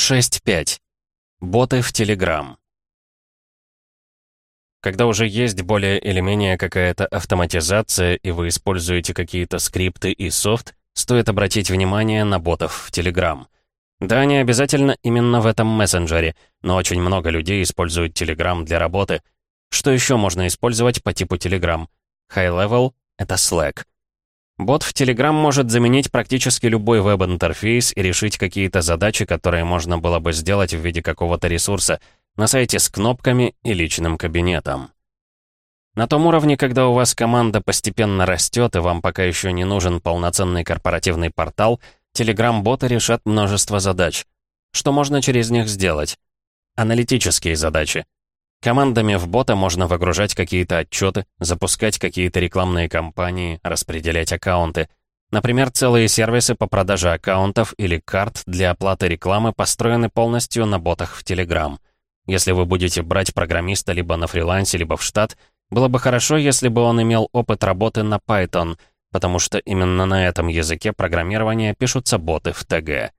6.5. Боты в Telegram. Когда уже есть более или менее какая-то автоматизация, и вы используете какие-то скрипты и софт, стоит обратить внимание на ботов в Telegram. Да, не обязательно именно в этом мессенджере, но очень много людей используют Telegram для работы. Что еще можно использовать по типу Telegram? High Level — это Slack. Бот в Telegram может заменить практически любой веб-интерфейс и решить какие-то задачи, которые можно было бы сделать в виде какого-то ресурса на сайте с кнопками и личным кабинетом. На том уровне, когда у вас команда постепенно растет и вам пока еще не нужен полноценный корпоративный портал, Telegram-боты решат множество задач. Что можно через них сделать? Аналитические задачи. Командами в бота можно выгружать какие-то отчеты, запускать какие-то рекламные кампании, распределять аккаунты. Например, целые сервисы по продаже аккаунтов или карт для оплаты рекламы построены полностью на ботах в Telegram. Если вы будете брать программиста либо на фрилансе, либо в штат, было бы хорошо, если бы он имел опыт работы на Python, потому что именно на этом языке программирования пишутся боты в ТГ.